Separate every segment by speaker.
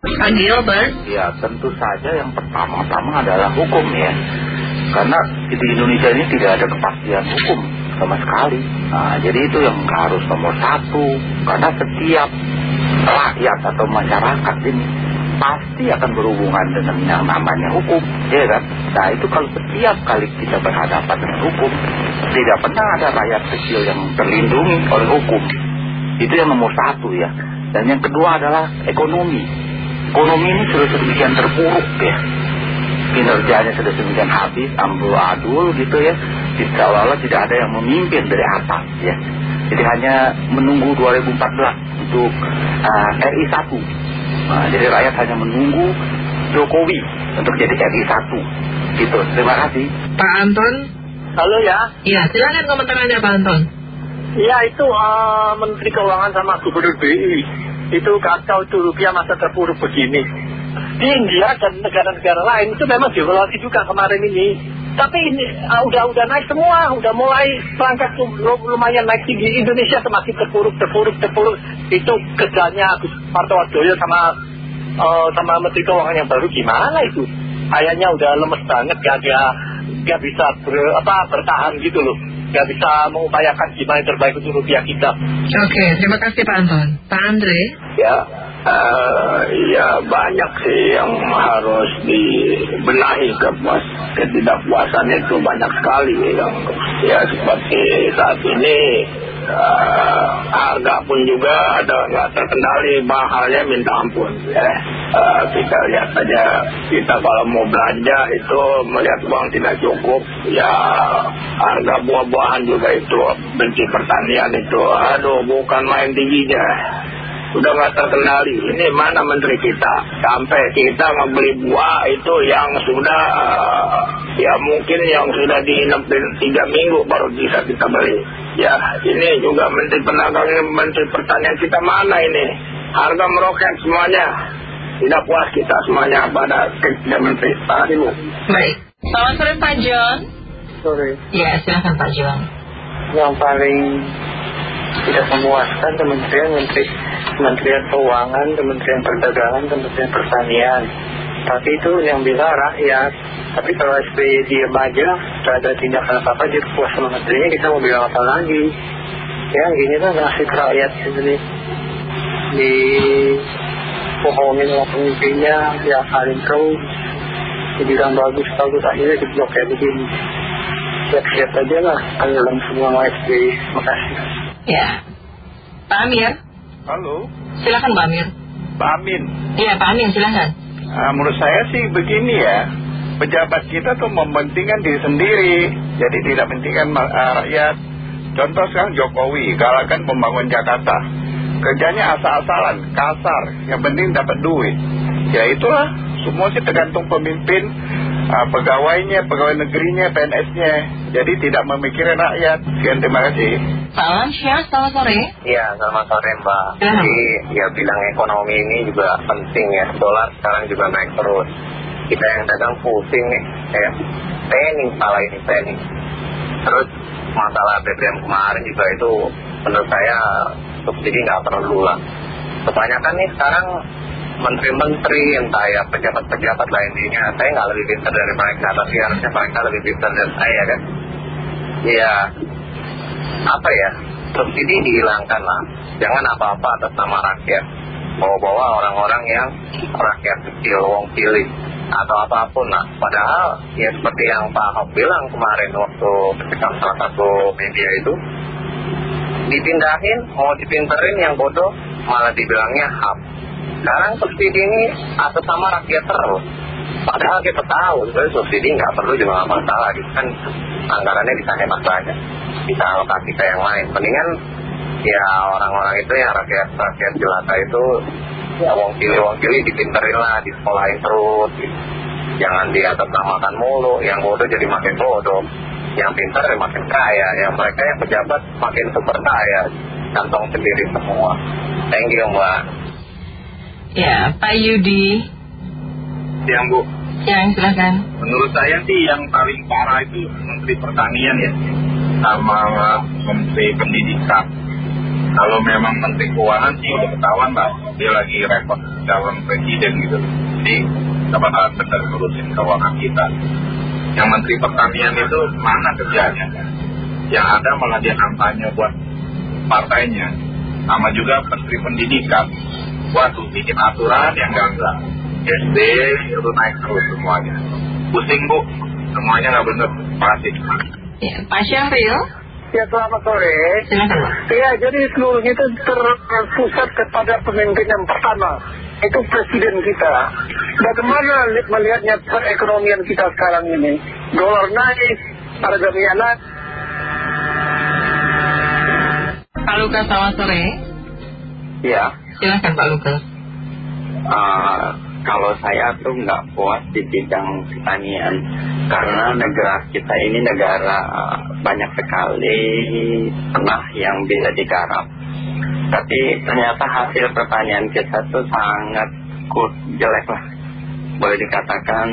Speaker 1: Gilbert?
Speaker 2: Ya tentu saja yang pertama-tama adalah hukum ya. Karena di Indonesia ini tidak ada kepastian hukum sama sekali. Nah, jadi itu yang harus nomor satu. Karena setiap rakyat atau masyarakat ini pasti akan berhubungan dengan yang namanya hukum, ya kan? Nah itu kalau setiap kali kita berhadapan dengan hukum, tidak pernah ada rakyat kecil yang terlindungi oleh hukum. Itu yang nomor satu ya. Dan yang kedua adalah ekonomi. Ekonomi ini sudah sedemikian terpuruk ya. Kinerjanya sudah sedemikian habis, ambil adul gitu ya. Seolah-olah tidak ada yang memimpin dari atas ya. Jadi hanya menunggu 2014 untuk uh, RI 1 Nah, jadi rakyat hanya menunggu Jokowi untuk jadi RI 1 gitu. Terima kasih.
Speaker 1: Pak Anton.
Speaker 3: Halo ya.
Speaker 1: Iya, silakan komentar Anda Pak Anton.
Speaker 3: Iya, itu uh, Menteri Keuangan sama Gubernur BI. Itu kacau itu rupiah masa terpuruk begini. Di India dan negara-negara lain itu memang devaluasi juga kemarin ini. Tapi ini udah udah naik semua, udah mulai perangkat lumayan naik tinggi. Indonesia semakin terpuruk, terpuruk, terpuruk. Itu kerjanya Agus Martowardoyo sama uh, sama Menteri Keuangan yang baru gimana itu? Kayaknya udah lemes banget, gak ada gak bisa ber, apa, bertahan gitu loh. Gak bisa mengupayakan gimana yang terbaik untuk rupiah kita.
Speaker 1: Oke, terima kasih Pak Anton. Pak Andre?
Speaker 4: Ya, uh, ya banyak sih yang harus dibenahi kepuas ketidakpuasan itu banyak sekali yang ya seperti saat ini uh, harga pun juga ada nggak terkendali mahalnya minta ampun ya uh, kita lihat saja kita kalau mau belanja itu melihat uang tidak cukup ya harga buah-buahan juga itu benci pertanian itu aduh bukan main tingginya sudah nggak terkendali. Ini mana menteri kita? Sampai kita membeli buah itu yang sudah uh, ya mungkin yang sudah diinapin tiga minggu baru bisa kita beli. Ya ini juga menteri pedagang, menteri pertanian kita mana ini? Harga meroket semuanya. Tidak puas kita semuanya pada kerja menteri. Bu.
Speaker 1: Baik. Selamat sore Pak John.
Speaker 5: Sore.
Speaker 1: Ya silahkan Pak John.
Speaker 5: Yang paling tidak memuaskan kementerian menteri Kementerian Keuangan, Kementerian Perdagangan, Kementerian Pertanian. Tapi itu yang bisa rakyat. Tapi kalau SBY diam aja, tidak ada tindakan apa-apa, jadi puas sama menterinya, kita mau bilang apa lagi. Ya, gini kan nasib rakyat ini. Di pohongin sama pemimpinnya, ya saling terus. Dibilang bagus-bagus, akhirnya diblok kayak begini. Siap-siap aja lah, dalam semua SBY. Makasih.
Speaker 1: Ya. Pak Amir?
Speaker 6: Halo.
Speaker 1: Silakan Pak Amir.
Speaker 6: Pak Amin.
Speaker 1: Iya Pak Amin, silakan.
Speaker 6: Nah, menurut saya sih begini ya. Pejabat kita tuh mementingkan diri sendiri. Jadi tidak mementingkan uh, rakyat. Contoh sekarang Jokowi, galakan pembangun Jakarta. Kerjanya asal-asalan, kasar. Yang penting dapat duit. Ya itulah, semua sih tergantung pemimpin, uh, pegawainya, pegawai negerinya, PNS-nya. Jadi tidak memikirkan rakyat. Sekian terima kasih.
Speaker 1: Salam Syah, selamat sore.
Speaker 7: Iya, selamat sore Mbak.
Speaker 1: Ya.
Speaker 7: Jadi ya bidang ekonomi ini juga penting ya. Dolar sekarang juga naik terus. Kita yang dagang pusing nih. Ya. Planning salah ini planning. Terus masalah BBM kemarin juga itu menurut saya subsidi nggak perlu lah. Kebanyakan nih sekarang menteri-menteri entah ya pejabat-pejabat lah intinya saya nggak lebih pintar dari mereka tapi harusnya mereka lebih pintar dari saya kan? Ya apa ya? Subsidi dihilangkan lah. Jangan apa-apa atas nama rakyat. Bawa-bawa orang-orang yang rakyat kecil wong pilih atau apa pun lah. Padahal ya seperti yang Pak Ahok bilang kemarin waktu ketika salah satu media itu dipindahin mau dipinterin yang bodoh malah dibilangnya HAM sekarang subsidi ini atas sama rakyat terus. Padahal kita tahu sebenarnya subsidi nggak perlu juga nggak masalah gitu kan. Anggarannya bisa hemat saja bisa alokasi ke yang lain. Mendingan ya orang-orang itu yang rakyat rakyat jelata itu ya wong kili wong kili dipinterin lah di sekolahin terus gitu. jangan di atas namakan mulu yang bodoh jadi makin bodoh. Yang pintar ya makin kaya yang mereka yang pejabat makin super kaya. Kantong sendiri semua. Thank you mbak
Speaker 1: Ya, Pak Yudi.
Speaker 8: Yang Bu,
Speaker 1: Yang silakan.
Speaker 8: menurut saya sih yang paling parah itu Menteri Pertanian ya, sama Menteri Pendidikan. Kalau memang Menteri Keuangan sih udah ketahuan lah, dia lagi repot calon presiden gitu. Jadi dapat alat benar ngurusin keuangan kita. Yang Menteri Pertanian itu mana kerjanya? Yang ada malah dia kampanye buat partainya. Sama juga Menteri Pendidikan. Waduh, bikin aturan yang enggak-enggak. SD itu naik terus semuanya. Pusing bu, semuanya nggak bener. Pasti.
Speaker 1: Ya, Pak Syahril,
Speaker 9: Ya selamat sore.
Speaker 1: silakan.
Speaker 9: Ya jadi seluruhnya itu terpusat kepada pemimpin yang pertama. Itu presiden kita. Bagaimana li- melihatnya perekonomian kita sekarang ini? Dolar naik, harga minyak naik.
Speaker 1: Pak Lukas, selamat sore.
Speaker 2: Ya,
Speaker 1: Silakan Pak Lukas.
Speaker 2: eh, kalau saya tuh nggak puas di bidang pertanian karena negara kita ini negara banyak sekali tanah yang bisa digarap. Tapi ternyata hasil pertanian kita tuh sangat kur jelek lah. Boleh dikatakan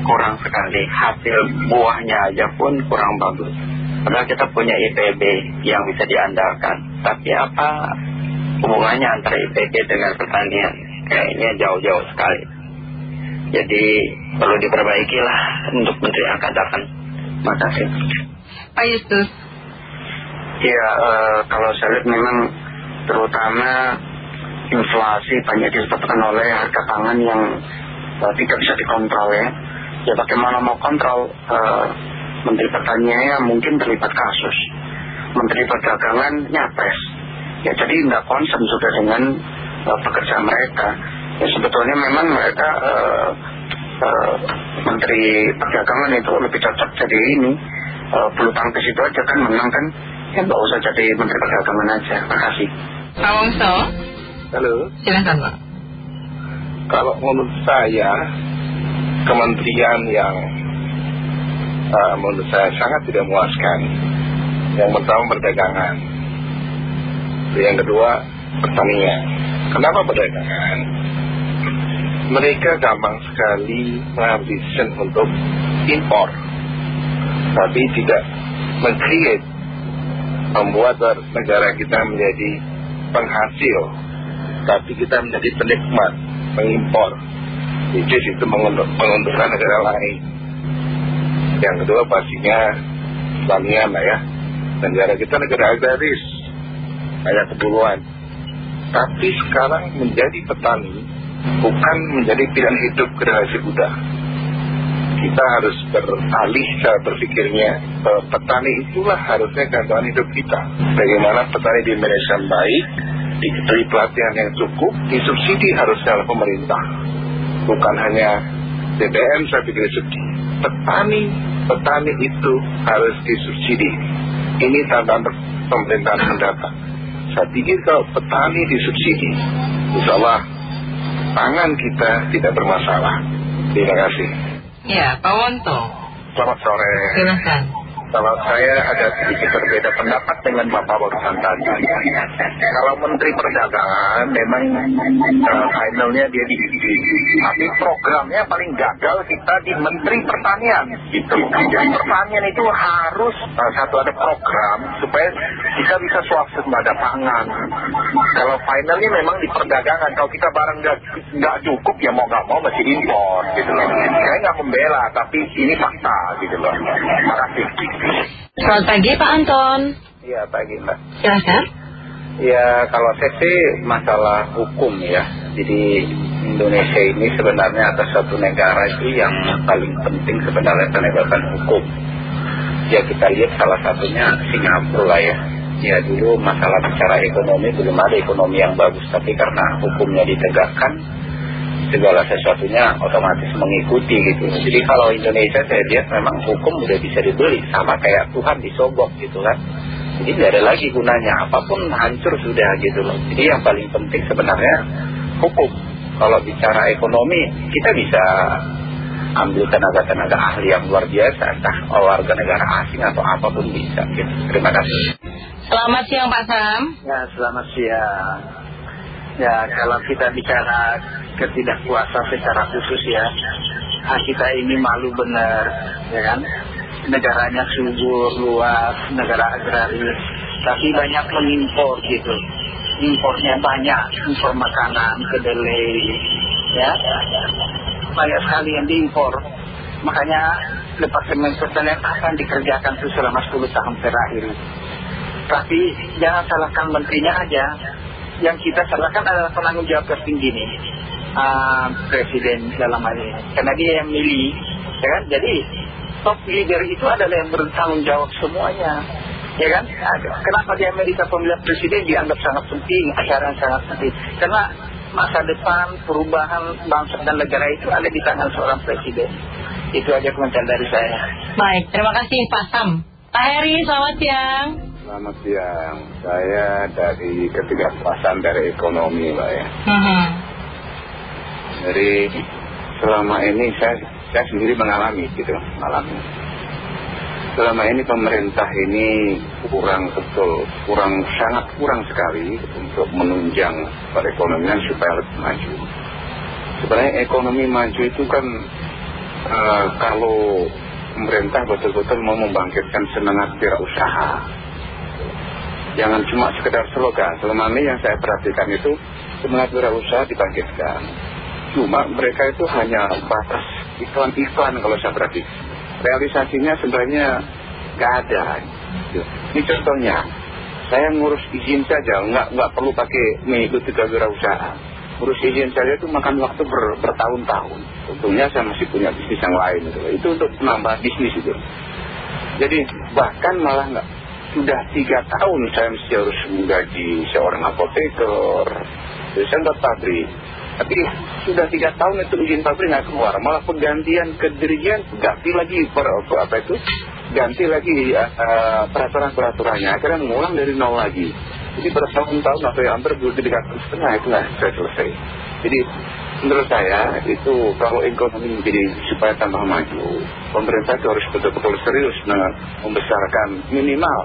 Speaker 2: kurang sekali. Hasil buahnya aja pun kurang bagus. Padahal kita punya IPB yang bisa diandalkan. Tapi apa hubungannya antara IPB dengan pertanian? Kayaknya jauh-jauh sekali. Jadi perlu diperbaiki lah untuk Menteri akan datang. Makasih.
Speaker 1: Pak Yustus.
Speaker 10: Ya, kalau saya lihat memang terutama inflasi banyak disebabkan oleh harga pangan yang eh, tidak bisa dikontrol ya. Ya bagaimana mau kontrol eh, Menteri Pertanian mungkin terlibat kasus. Menteri Perdagangan nyapres. Ya jadi nggak konsen sudah dengan eh, pekerjaan mereka. Ya sebetulnya memang mereka eh, eh, Menteri Perdagangan itu lebih cocok jadi ini eh, bulu tangkis itu aja kan menang kan ya nggak usah jadi Menteri Perdagangan aja. Makasih.
Speaker 1: Pak Wongso,
Speaker 11: Halo.
Speaker 1: silakan Pak.
Speaker 11: Kalau menurut saya kementerian yang uh, menurut saya sangat tidak memuaskan. Yang pertama perdagangan. Yang kedua pertanian. Kenapa perdagangan? Mereka gampang sekali decision untuk impor. Tapi tidak meng-create membuat negara kita menjadi penghasil tapi kita menjadi penikmat mengimpor is itu menguntungkan negara lain yang kedua pastinya pertanian lah ya negara kita negara agraris banyak kebuluan tapi sekarang menjadi petani bukan menjadi pilihan hidup generasi muda kita harus beralih cara berpikirnya. Petani itulah harusnya gantungan hidup kita. Bagaimana petani di Indonesia baik diberi pelatihan yang cukup disubsidi harusnya oleh pemerintah. Bukan hanya BBM saya pikir subsidi petani petani itu harus disubsidi. Ini tantangan pemerintahan mendatang saya pikir kalau petani disubsidi insya Allah pangan kita tidak bermasalah terima kasih
Speaker 1: Ya, Pak Wonto,
Speaker 11: Selamat sore.
Speaker 1: silakan.
Speaker 11: Kalau saya ada sedikit berbeda pendapat dengan Bapak barusan tadi. Kalau Menteri Perdagangan memang eh, finalnya dia di, tapi programnya paling gagal kita di Menteri Pertanian gitu. Jadi pertanian itu harus eh, satu ada program supaya kita bisa swasembada pangan. Kalau finalnya memang di perdagangan, kalau kita barang nggak cukup ya mau nggak mau mesti impor gitu. Saya nggak membela, tapi ini fakta gitu loh. Terima kasih.
Speaker 1: Selamat pagi Pak Anton.
Speaker 2: Iya pagi Mbak.
Speaker 1: Silakan.
Speaker 2: Ya kalau saya sih masalah hukum ya. Jadi Indonesia ini sebenarnya ada satu negara itu yang paling penting sebenarnya penegakan hukum. Ya kita lihat salah satunya Singapura lah ya. Ya dulu masalah bicara ekonomi belum ada ekonomi yang bagus. Tapi karena hukumnya ditegakkan segala sesuatunya otomatis mengikuti gitu. Jadi kalau Indonesia saya lihat memang hukum udah bisa dibeli. Sama kayak Tuhan disogok gitu kan. Jadi nggak ada lagi gunanya, apa pun hancur sudah gitu loh. Jadi yang paling penting sebenarnya hukum. Kalau bicara ekonomi, kita bisa ambil tenaga-tenaga ahli yang luar biasa, entah warga negara asing atau apa pun bisa. Gitu. Terima kasih.
Speaker 1: Selamat siang Pak Sam.
Speaker 10: Ya selamat siang. Ya kalau kita bicara ketidakpuasan secara khusus ya, ah, kita ini malu benar, ya kan? Negaranya subur, luas, negara agraris.
Speaker 5: tapi banyak mengimpor gitu. Impornya banyak impor makanan kedelai ya. Banyak sekali yang diimpor. Makanya Departemen Pertanian akan dikerjakan selama 10 tahun terakhir. Tapi jangan salahkan menterinya aja yang kita salahkan adalah penanggung jawab tertinggi nih uh, presiden dalam hal ini. Karena dia yang milih ya kan? Jadi top leader itu adalah yang bertanggung jawab semuanya ya kan? Kenapa di Amerika pemilihan presiden dianggap sangat penting acara yang sangat penting? Karena masa depan perubahan bangsa dan negara itu ada di tangan seorang presiden. Itu aja komentar dari saya.
Speaker 1: Baik terima kasih Pak Sam. Pak Heri selamat siang
Speaker 6: Selamat siang, saya dari ketidakpuasan dari ekonomi Mbak ya.
Speaker 1: -hmm.
Speaker 6: Jadi selama ini saya, saya sendiri mengalami gitu, mengalami. Selama ini pemerintah ini kurang betul, kurang sangat kurang sekali untuk menunjang perekonomian supaya lebih maju. Sebenarnya ekonomi maju itu kan uh, kalau pemerintah betul-betul mau membangkitkan semangat wirausaha jangan cuma sekedar slogan. Selama ini yang saya perhatikan itu semangat wirausaha dibangkitkan. Cuma mereka itu hanya batas iklan-iklan kalau saya perhatikan realisasinya sebenarnya gak ada. Ini contohnya. Saya ngurus izin saja nggak, nggak perlu pakai mengikuti wirausaha. Ngurus izin saja itu makan waktu ber, bertahun-tahun. Untungnya saya masih punya bisnis yang lain. Gitu. itu untuk menambah bisnis itu. Jadi bahkan malah nggak sudah tiga tahun saya mesti harus menggaji seorang apoteker, nggak pabrik. Tapi sudah tiga tahun itu izin pabrik nggak keluar, malah penggantian kedirian ganti lagi per, apa itu, ganti lagi uh, peraturan-peraturannya, akhirnya mengulang dari nol lagi. Jadi bertahun-tahun atau hampir dua tiga tahun setengah itulah saya selesai. Jadi menurut saya itu kalau ekonomi menjadi supaya tambah maju, pemerintah itu harus betul-betul serius membesarkan minimal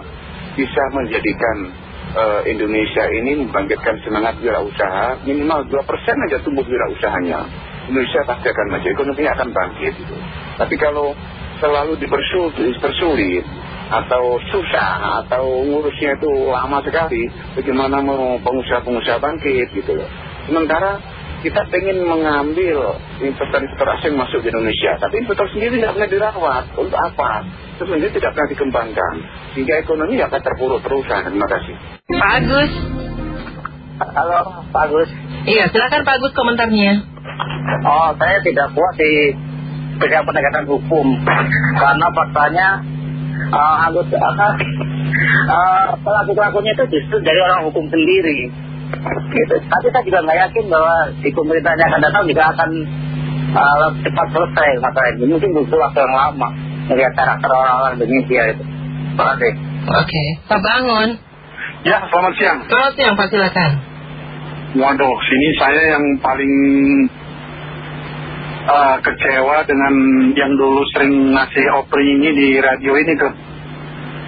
Speaker 6: bisa menjadikan uh, Indonesia ini membangkitkan semangat wirausaha. Minimal 2% aja tumbuh wirausahanya. Indonesia pasti akan maju, ekonominya akan bangkit gitu. tapi kalau selalu dipersulit atau susah atau ngurusnya itu lama sekali bagaimana mau pengusaha-pengusaha bangkit gitu loh. Sementara kita ingin mengambil investor-investor asing masuk di Indonesia tapi investor sendiri tidak pernah dirawat. Untuk apa? Sebenarnya tidak pernah dikembangkan. Sehingga ekonomi akan terpuruk terusan. Terima kasih.
Speaker 1: Pak Agus
Speaker 5: halo Pak Agus.
Speaker 1: Iya silakan Pak Agus komentarnya.
Speaker 5: Oh saya tidak puas di bidang penegakan hukum. Karena faktanya uh, Agus apa uh, pelaku-pelakunya itu justru dari orang hukum sendiri gitu. tapi saya juga nggak yakin bahwa di pemerintahnya akan datang juga akan uh, cepat selesai masalah ini mungkin butuh waktu yang lama melihat karakter orang-orang Indonesia itu. Terima kasih.
Speaker 1: Oke, Pak Bangun.
Speaker 3: Ya, selamat siang.
Speaker 1: Selamat siang, Pak silakan.
Speaker 3: Waduh, sini saya yang paling uh, kecewa dengan yang dulu sering ngasih opini ini di radio ini tuh.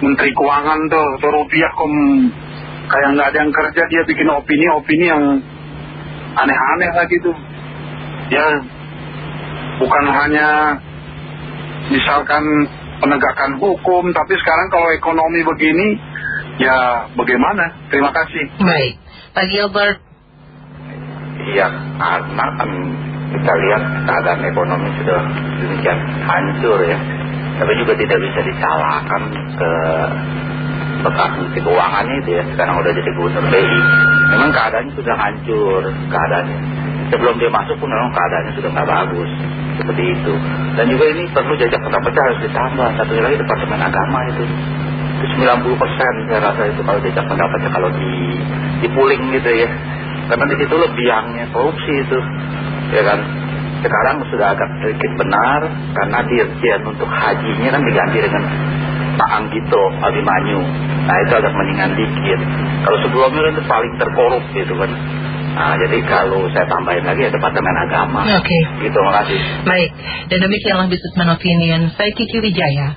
Speaker 3: Menteri Keuangan tuh, tuh rupiah kom kayak nggak ada yang kerja dia bikin opini-opini yang aneh-aneh lagi tuh. Ya, bukan hanya misalkan penegakan hukum, tapi sekarang kalau ekonomi begini, ya bagaimana? Terima kasih.
Speaker 1: Baik, Pak Gilbert.
Speaker 2: Iya, karena kan kita lihat keadaan ekonomi sudah demikian hancur ya. Tapi juga tidak bisa disalahkan ke bekas menteri keuangannya itu ya. Sekarang udah jadi gubernur BI. Memang keadaannya sudah hancur, keadaannya. Sebelum dia masuk pun memang keadaannya sudah nggak bagus seperti itu dan juga ini perlu jajak pendapatnya harus ditambah satu lagi departemen agama itu itu 90 persen saya rasa itu kalau jajak pendapatnya kalau di dipuling gitu ya karena di situ lebih biangnya korupsi itu ya kan sekarang sudah agak sedikit benar karena dirjen untuk hajinya kan diganti dengan Pak Anggito Abimanyu nah itu agak mendingan dikit kalau sebelumnya itu paling terkorup gitu kan Nah, jadi kalau saya tambahin lagi ya Departemen Agama.
Speaker 1: Oke.
Speaker 2: Gitu, makasih.
Speaker 1: Baik, dan demikianlah Businessman Opinion. Saya Kiki Wijaya.